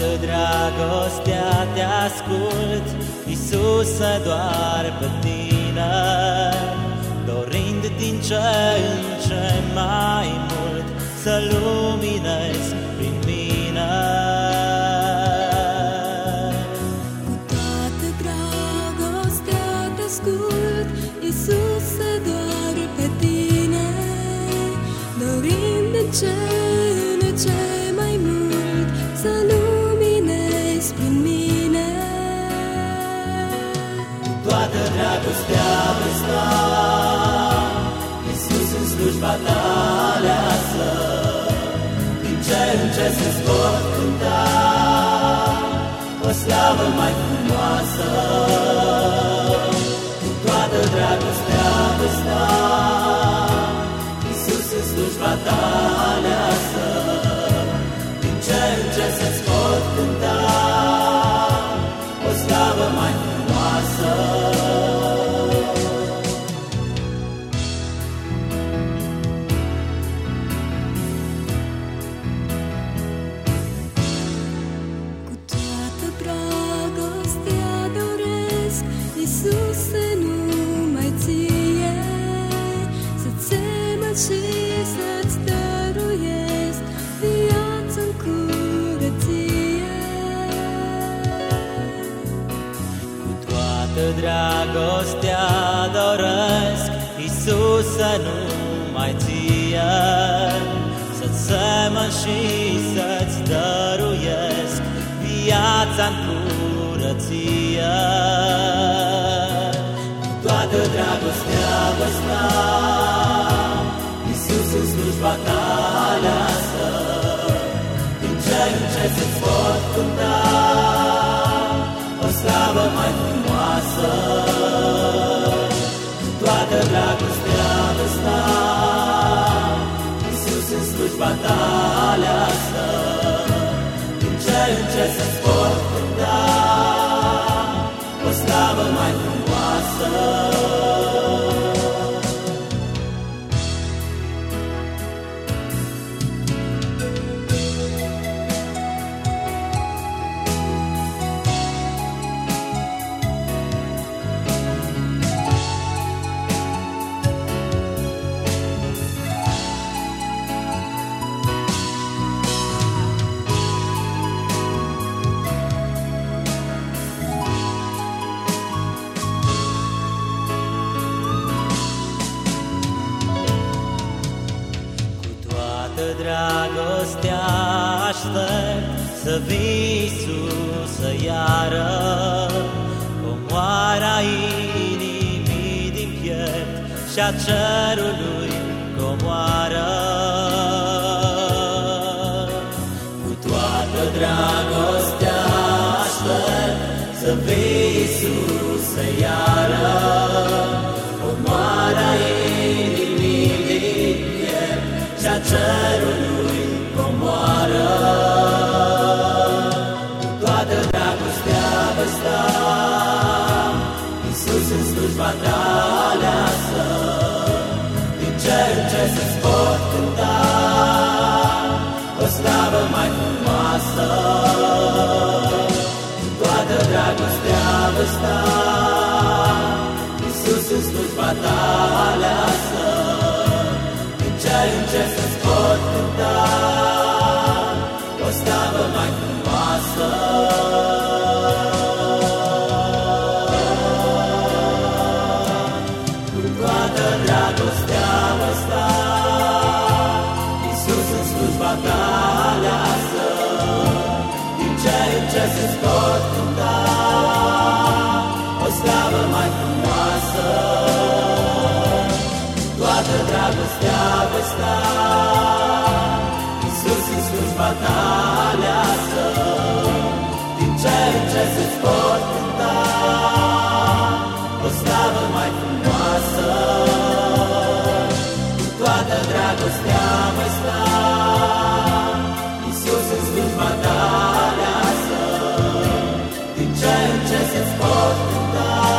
toată dragostea te ascult, Iisuse, doar pe tine, dorind din ce în ce mai mult să luminezi Toată dragostea vei sta, Iisus în slujba ta aleasă, din ce în ce să-ți pot cânta, o slavă mai frumoasă. Cu toată dragostea vei sta, Iisus în slujba ta aleasă, din ce în ce să-ți pot cânta, dragostea doresc, Iisuse, numai ție, Să-ți semăn și să-ți dăruiesc viața-n curăție. Cu toată dragostea vă sta, Iisus în slujba ta aleasă, din ce în ce să-ți pot cânta, o slavă mai frumoasă. În slujba ta aleasă, din ce în ce să-ți dragostea aștept să vii Iisuse iară, Comoara inimii din piept și a cerului comoară. Cu toată dragostea aștept să vii Iisuse iară, în slujba ta aleasă, din ce în ce să-ți pot cânta, o slavă mai frumoasă. Cu toată dragostea vă sta, Iisus în slujba ta aleasă, din ce în ce să-ți pot cânta, în ce să-ți pot cânta, o slavă mai frumoasă. Toată dragostea vă sta, Iisus în slujba ta aleasă, din ce în ce să-ți pot cânta, ce în